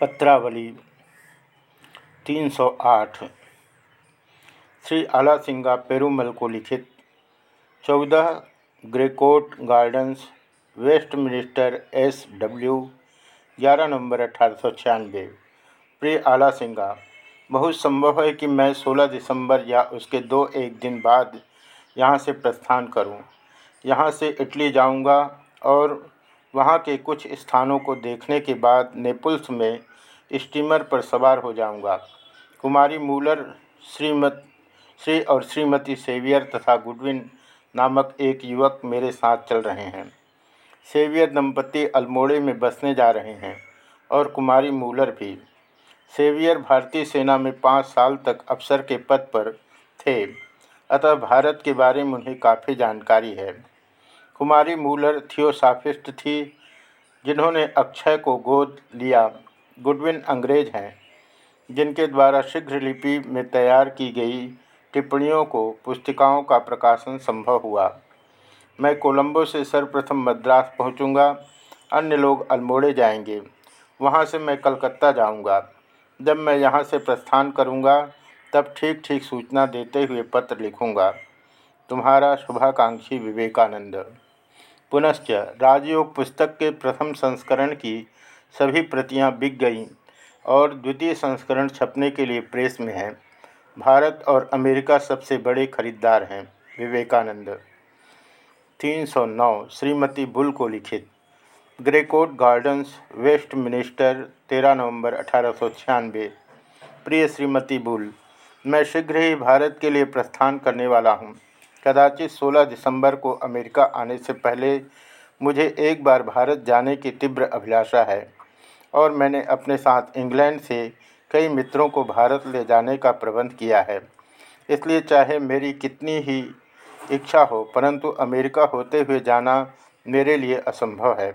पत्रावली 308 श्री आला सिंगा पेरूमल को लिखित 14 greycoat gardens, Westminster S W, ग्यारह नवंबर अठारह प्रिय आला सिंगा, बहुत संभव है कि मैं 16 दिसंबर या उसके दो एक दिन बाद यहाँ से प्रस्थान करूँ। यहाँ से इटली जाऊँगा और वहाँ के कुछ स्थानों को देखने के बाद नेपुल्स में स्टीमर पर सवार हो जाऊँगा। कुमारी मूलर, श्रीमत, श्री और श्रीमती सेवियर तथा गुडविन नामक एक युवक मेरे साथ चल रहे हैं। सेवियर दंपति अल्मोड़े में बसने जा रहे हैं और कुमारी मूलर भी। सेवियर भारतीय सेना में पाँच साल तक अफसर के पद पर थे, अतः भारत के बारे में उन्हें काफ़ी जानकारी है। कुमारी मूलर थियोसाफिस्ट थी, जिन्होंने अक्षय को गोद लिया। गुडविन अंग्रेज़ हैं, जिनके द्वारा शीघ्र लिपि में तैयार की गई टिप्पणियों को पुस्तिकाओं का प्रकाशन संभव हुआ। मैं कोलंबो से सर्वप्रथम मद्रास पहुंचूँगा, अन्य लोग अल्मोड़े जाएँगे। वहाँ से मैं कलकत्ता जाऊँगा। जब मैं यहाँ से प्रस्थान करूँगा, तब ठीक ठीक सूचना देते हुए पत्र लिखूँगा। तुम्हारा शुभाकांक्षी विवेकानंद। पुनश्च राजयोग पुस्तक के प्रथम संस्करण की सभी प्रतियाँ बिक गईं और द्वितीय संस्करण छपने के लिए प्रेस में है। भारत और अमेरिका सबसे बड़े खरीदार हैं, विवेकानंद। 309 श्रीमती बुल को लिखित। ग्रेकोट गार्डन्स वेस्ट मिनिस्टर 13 नवंबर अठारह सौ छियानवे। प्रिय श्रीमती बुल, मैं शीघ्र ही भारत के लिए प्रस्थान करने वाला हूँ। कदाचित 16 दिसंबर को अमेरिका आने से पहले मुझे एक बार भारत जाने की तीव्र अभिलाषा है। और मैंने अपने साथ इंग्लैंड से कई मित्रों को भारत ले जाने का प्रबंध किया है। इसलिए चाहे मेरी कितनी ही इच्छा हो, परंतु अमेरिका होते हुए जाना मेरे लिए असंभव है।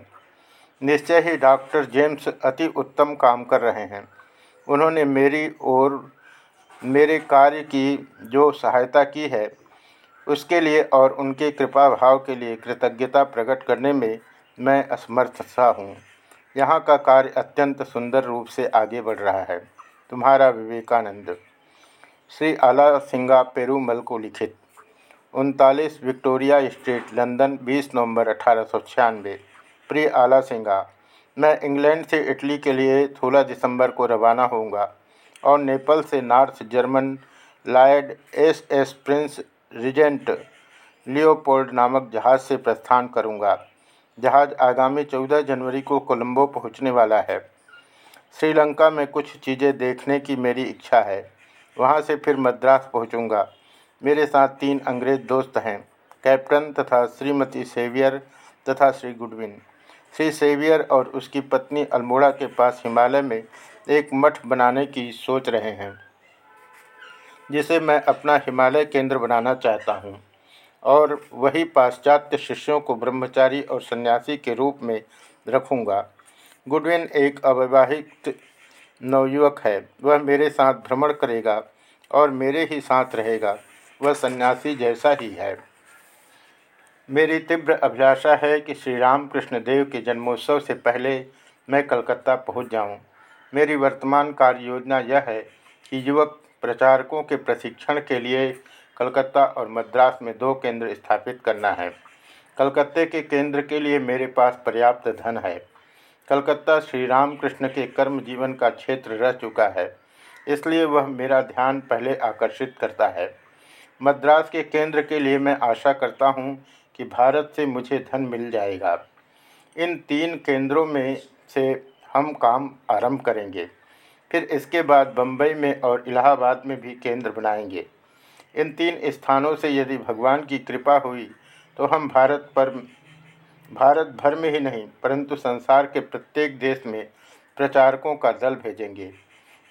निश्चय ही डॉक्टर जेम्स अति उत्तम काम कर रहे हैं। उन्होंने मेरी और मेरे कार्य की जो सहायता की है, उसके लिए और उनके कृपा भाव के लिए कृतज्ञता प्रकट करने में मैं असमर्थ सा हूँ। यहाँ का कार्य अत्यंत सुंदर रूप से आगे बढ़ रहा है। तुम्हारा विवेकानंद। श्री आला सिंगा पेरूमल को लिखित। उनतालीस विक्टोरिया स्ट्रीट, लंदन 20 नवंबर अठारह सौ छियानबे प्रिय आला सिंगा, मैं इंग्लैंड से इटली के लिए 16 दिसंबर को रवाना होऊँगा और नेपाल से North German Lloyd S S Prince Regent Leopold नामक जहाज़ से प्रस्थान करूँगा। जहाज़ आगामी 14 जनवरी को कोलंबो पहुँचने वाला है। श्रीलंका में कुछ चीज़ें देखने की मेरी इच्छा है। वहाँ से फिर मद्रास पहुंचूँगा। मेरे साथ तीन अंग्रेज़ दोस्त हैं, कैप्टन तथा श्रीमती सेवियर तथा श्री गुडविन। श्री सेवियर और उसकी पत्नी अल्मोड़ा के पास हिमालय में एक मठ बनाने की सोच रहे हैं, जिसे मैं अपना हिमालय केंद्र बनाना चाहता हूँ। और वही पाश्चात्य शिष्यों को ब्रह्मचारी और सन्यासी के रूप में रखूँगा। गुडविन एक अविवाहित नवयुवक है। वह मेरे साथ भ्रमण करेगा और मेरे ही साथ रहेगा। वह सन्यासी जैसा ही है। मेरी तीव्र अभिलाषा है कि श्री रामकृष्ण देव के जन्मोत्सव से पहले मैं कलकत्ता पहुँच जाऊँ। मेरी वर्तमान कार्य योजना यह है कि युवक प्रचारकों के प्रशिक्षण के लिए कलकत्ता और मद्रास में दो केंद्र स्थापित करना है। कलकत्ते के केंद्र के लिए मेरे पास पर्याप्त धन है। कलकत्ता श्री रामकृष्ण के कर्म जीवन का क्षेत्र रह चुका है, इसलिए वह मेरा ध्यान पहले आकर्षित करता है। मद्रास के केंद्र के लिए मैं आशा करता हूँ कि भारत से मुझे धन मिल जाएगा। इन तीन केंद्रों में से हम काम आरंभ करेंगे, फिर इसके बाद बम्बई में और इलाहाबाद में भी केंद्र बनाएँगे। इन तीन स्थानों से यदि भगवान की कृपा हुई तो हम भारत पर, भारत भर में ही नहीं, परंतु संसार के प्रत्येक देश में प्रचारकों का दल भेजेंगे।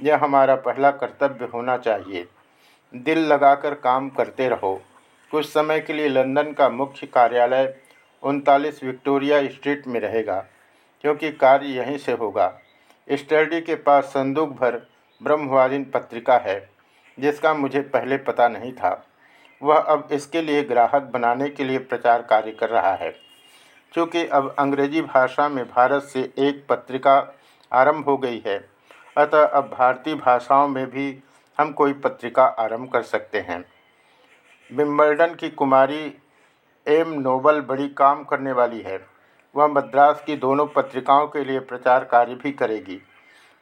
यह हमारा पहला कर्तव्य होना चाहिए। दिल लगाकर काम करते रहो। कुछ समय के लिए लंदन का मुख्य कार्यालय उनतालीस विक्टोरिया स्ट्रीट में रहेगा, क्योंकि कार्य यहीं से होगा। स्टर्डी के पास संदूक भर ब्रह्मवादिन पत्रिका है। जिसका मुझे पहले पता नहीं था। वह अब इसके लिए ग्राहक बनाने के लिए प्रचार कार्य कर रहा है। क्योंकि अब अंग्रेज़ी भाषा में भारत से एक पत्रिका आरंभ हो गई है, अतः अब भारतीय भाषाओं में भी हम कोई पत्रिका आरंभ कर सकते हैं। विम्बल्डन की कुमारी एम नोबल बड़ी काम करने वाली है। वह मद्रास की दोनों पत्रिकाओं के लिए प्रचार कार्य भी करेगी।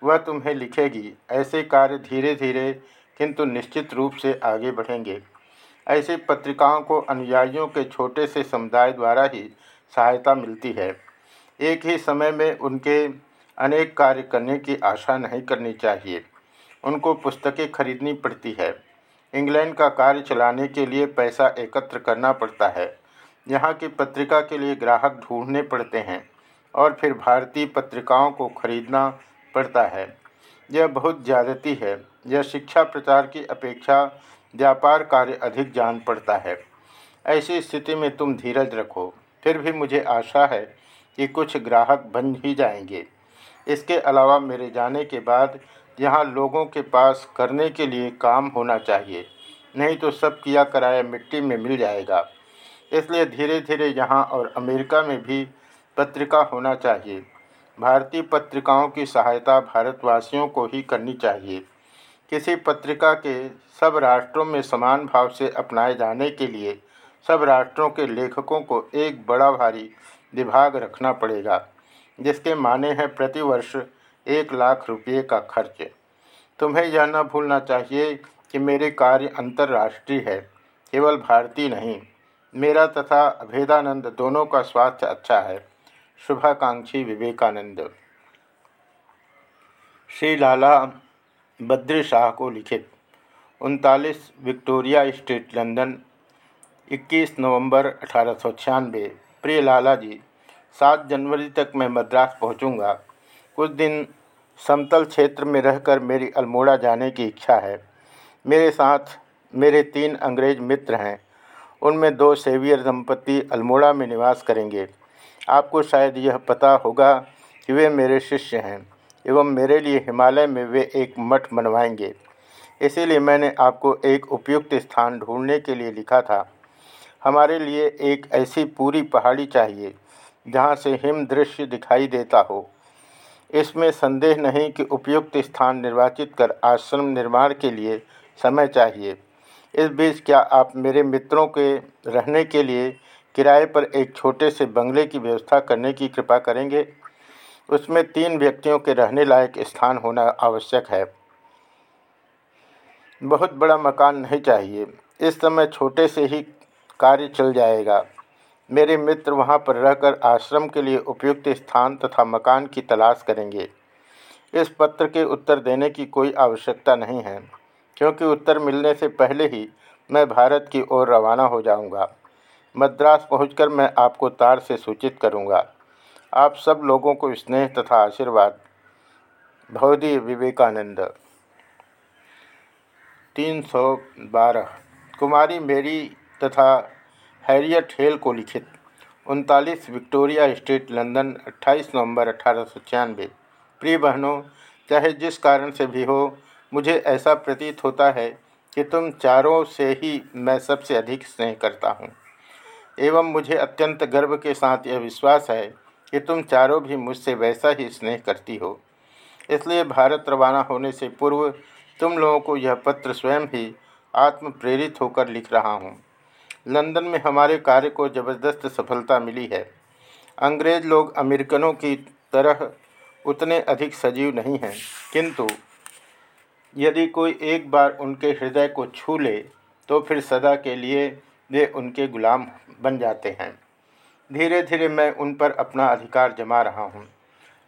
वह तुम्हें लिखेगी। ऐसे कार्य धीरे धीरे किंतु निश्चित रूप से आगे बढ़ेंगे। ऐसी पत्रिकाओं को अनुयायियों के छोटे से समुदाय द्वारा ही सहायता मिलती है। एक ही समय में उनके अनेक कार्य करने की आशा नहीं करनी चाहिए। उनको पुस्तकें खरीदनी पड़ती है। इंग्लैंड का कार्य चलाने के लिए पैसा एकत्र करना पड़ता है। यहाँ की पत्रिका के लिए ग्राहक ढूँढने पड़ते हैं और फिर भारतीय पत्रिकाओं को खरीदना पड़ता है। यह बहुत ज़्यादती है। यह शिक्षा प्रचार की अपेक्षा व्यापार कार्य अधिक जान पड़ता है। ऐसी स्थिति में तुम धीरज रखो। फिर भी मुझे आशा है कि कुछ ग्राहक बन ही जाएँगे। इसके अलावा मेरे जाने के बाद यहाँ लोगों के पास करने के लिए काम होना चाहिए। नहीं तो सब किया कराया मिट्टी में मिल जाएगा। इसलिए धीरे धीरे यहाँ और अमेरिका में भी पत्रिका होना चाहिए। भारतीय पत्रिकाओं की सहायता भारतवासियों को ही करनी चाहिए। किसी पत्रिका के सब राष्ट्रों में समान भाव से अपनाए जाने के लिए सब राष्ट्रों के लेखकों को एक बड़ा भारी विभाग रखना पड़ेगा, जिसके माने हैं प्रतिवर्ष एक लाख रुपये का खर्च। तुम्हें यह न भूलना चाहिए कि मेरे कार्य अंतर्राष्ट्रीय है, केवल भारतीय नहीं। मेरा तथा अभेदानंद दोनों का स्वास्थ्य अच्छा है। शुभाकांक्षी विवेकानंद। श्री लाला बद्री शाह को लिखित। उनतालीस विक्टोरिया स्ट्रीट, लंदन 21 नवंबर अठारह सौ छियानवे। प्रिय लाला जी, सात जनवरी तक मैं मद्रास पहुंचूँगा। कुछ दिन समतल क्षेत्र में रहकर मेरी अल्मोड़ा जाने की इच्छा है। मेरे साथ मेरे तीन अंग्रेज़ मित्र हैं। उनमें दो सेवियर दंपति अल्मोड़ा में निवास करेंगे। आपको शायद यह पता होगा कि वे मेरे शिष्य हैं। एवं मेरे लिए हिमालय में वे एक मठ बनवाएँगे। इसीलिए मैंने आपको एक उपयुक्त स्थान ढूँढने के लिए लिखा था। हमारे लिए एक ऐसी पूरी पहाड़ी चाहिए, जहाँ से हिम दृश्य दिखाई देता हो। इसमें संदेह नहीं कि उपयुक्त स्थान निर्वाचित कर आश्रम निर्माण के लिए समय चाहिए। इस बीच क्या आप मेरे मित्रों के रहने के लिए किराए पर एक छोटे से बंगले की व्यवस्था करने की कृपा करेंगे? उसमें तीन व्यक्तियों के रहने लायक स्थान होना आवश्यक है बहुत बड़ा मकान नहीं चाहिए इस समय छोटे से ही कार्य चल जाएगा मेरे मित्र वहाँ पर रहकर आश्रम के लिए उपयुक्त स्थान तथा मकान की तलाश करेंगे इस पत्र के उत्तर देने की कोई आवश्यकता नहीं है, क्योंकि उत्तर मिलने से पहले ही मैं भारत की ओर रवाना हो जाऊँगा। मद्रास पहुंचकर मैं आपको तार से सूचित करूँगा। आप सब लोगों को स्नेह तथा आशीर्वाद। भवदी विवेकानंद। तीन सौ बारह। कुमारी मेरी तथा हैरियट हेल को लिखित। उनतालीस विक्टोरिया स्ट्रीट, लंदन 28 नवंबर अठारह प्रिय बहनों, चाहे जिस कारण से भी हो, मुझे ऐसा प्रतीत होता है कि तुम चारों से ही मैं सबसे अधिक स्नेह करता हूँ। एवं मुझे अत्यंत गर्व के साथ यह विश्वास है कि तुम चारों भी मुझसे वैसा ही स्नेह करती हो। इसलिए भारत रवाना होने से पूर्व तुम लोगों को यह पत्र स्वयं ही आत्म प्रेरित होकर लिख रहा हूँ। लंदन में हमारे कार्य को ज़बरदस्त सफलता मिली है। अंग्रेज़ लोग अमेरिकनों की तरह उतने अधिक सजीव नहीं हैं। किंतु यदि कोई एक बार उनके हृदय को छू ले तो फिर सदा के लिए वे उनके गुलाम बन जाते हैं। धीरे धीरे मैं उन पर अपना अधिकार जमा रहा हूँ।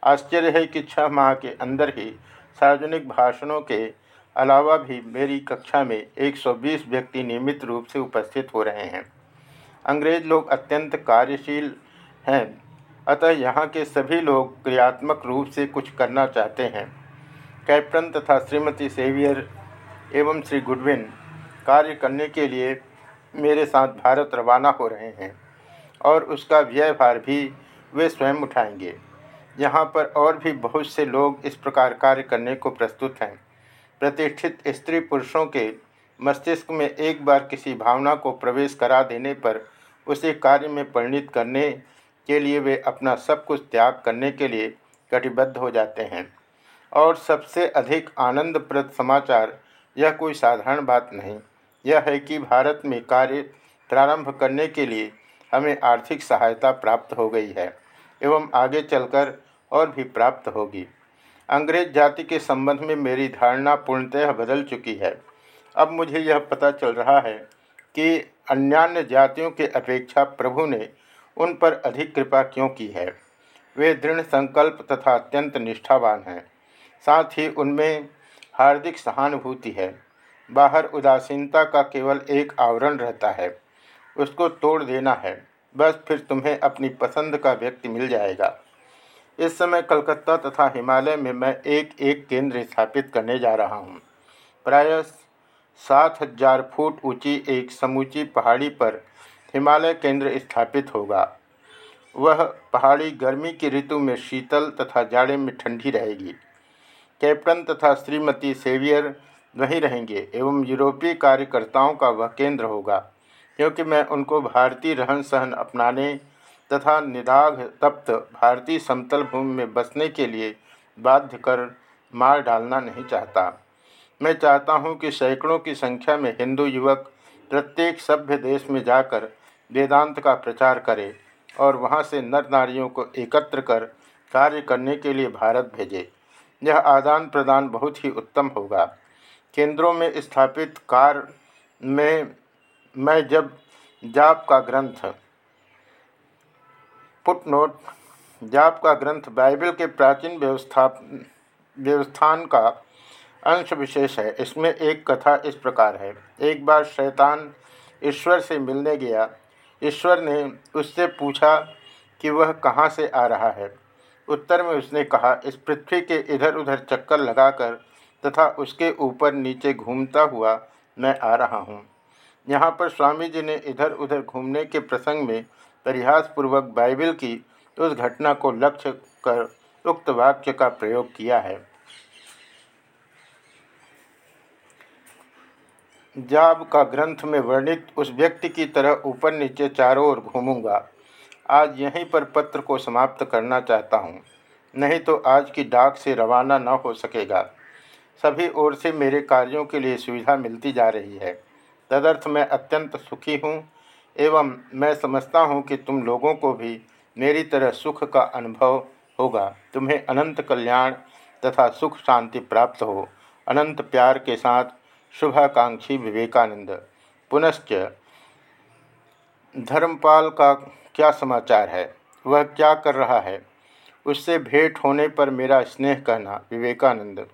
आश्चर्य है कि छः माह के अंदर ही सार्वजनिक भाषणों के अलावा भी मेरी कक्षा में 120 व्यक्ति नियमित रूप से उपस्थित हो रहे हैं। अंग्रेज़ लोग अत्यंत कार्यशील हैं, अतः यहाँ के सभी लोग क्रियात्मक रूप से कुछ करना चाहते हैं। कैप्टन तथा श्रीमती सेवियर एवं श्री गुडविन कार्य करने के लिए मेरे साथ भारत रवाना हो रहे हैं। और उसका व्ययभार भी वे स्वयं उठाएँगे। यहाँ पर और भी बहुत से लोग इस प्रकार कार्य करने को प्रस्तुत हैं। प्रतिष्ठित स्त्री पुरुषों के मस्तिष्क में एक बार किसी भावना को प्रवेश करा देने पर उसे कार्य में परिणित करने के लिए वे अपना सब कुछ त्याग करने के लिए कटिबद्ध हो जाते हैं। और सबसे अधिक आनंदप्रद समाचार यह कोई साधारण बात नहीं। यह है कि भारत में कार्य प्रारंभ करने के लिए हमें आर्थिक सहायता प्राप्त हो गई है एवं आगे चलकर और भी प्राप्त होगी। अंग्रेज़ जाति के संबंध में मेरी धारणा पूर्णतः बदल चुकी है। अब मुझे यह पता चल रहा है कि अन्यान्य जातियों के अपेक्षा प्रभु ने उन पर अधिक कृपा क्यों की है। वे दृढ़ संकल्प तथा अत्यंत निष्ठावान हैं। साथ ही उनमें हार्दिक सहानुभूति है। बाहर उदासीनता का केवल एक आवरण रहता है। उसको तोड़ देना है। बस फिर तुम्हें अपनी पसंद का व्यक्ति मिल जाएगा। इस समय कलकत्ता तथा हिमालय में मैं एक एक केंद्र स्थापित करने जा रहा हूँ। प्राय सात हज़ार फुट ऊँची एक समूची पहाड़ी पर हिमालय केंद्र स्थापित होगा। वह पहाड़ी गर्मी की ऋतु में शीतल तथा जाड़े में ठंडी रहेगी। कैप्टन तथा श्रीमती सेवियर वहीं रहेंगे एवं यूरोपीय कार्यकर्ताओं का वह केंद्र होगा। क्योंकि मैं उनको भारतीय रहन सहन अपनाने तथा निदाघ तप्त भारतीय समतल भूमि में बसने के लिए बाध्य कर मार डालना नहीं चाहता। मैं चाहता हूँ कि सैकड़ों की संख्या में हिंदू युवक प्रत्येक सभ्य देश में जाकर वेदांत का प्रचार करें और वहाँ से नर नारियों को एकत्र कर कार्य करने के लिए भारत भेजे। यह आदान प्रदान बहुत ही उत्तम होगा। केंद्रों में स्थापित कार में मैं जब जाप का ग्रंथ, फुटनोट, जाप का ग्रंथ बाइबल के प्राचीन व्यवस्था व्यवस्थान का अंश विशेष है, इसमें एक कथा इस प्रकार है। एक बार शैतान ईश्वर से मिलने गया। ईश्वर ने उससे पूछा कि वह कहाँ से आ रहा है। उत्तर में उसने कहा, इस पृथ्वी के इधर उधर चक्कर लगाकर तथा उसके ऊपर नीचे घूमता हुआ मैं आ रहा हूँ। यहाँ पर स्वामी जी ने इधर उधर घूमने के प्रसंग में परिहासपूर्वक बाइबल की उस घटना को लक्ष्य कर उक्त वाक्य का प्रयोग किया है। जाब का ग्रंथ में वर्णित उस व्यक्ति की तरह ऊपर नीचे चारों ओर घूमूँगा। आज यहीं पर पत्र को समाप्त करना चाहता हूँ। नहीं तो आज की डाक से रवाना न हो सकेगा। सभी ओर से मेरे कार्यों के लिए सुविधा मिलती जा रही है। तदर्थ मैं अत्यंत सुखी हूँ, एवं मैं समझता हूँ कि तुम लोगों को भी मेरी तरह सुख का अनुभव होगा। तुम्हें अनंत कल्याण तथा सुख शांति प्राप्त हो। अनंत प्यार के साथ शुभाकांक्षी विवेकानंद। पुनश्च, धर्मपाल का क्या समाचार है? वह क्या कर रहा है? उससे भेंट होने पर मेरा स्नेह कहना, विवेकानंद।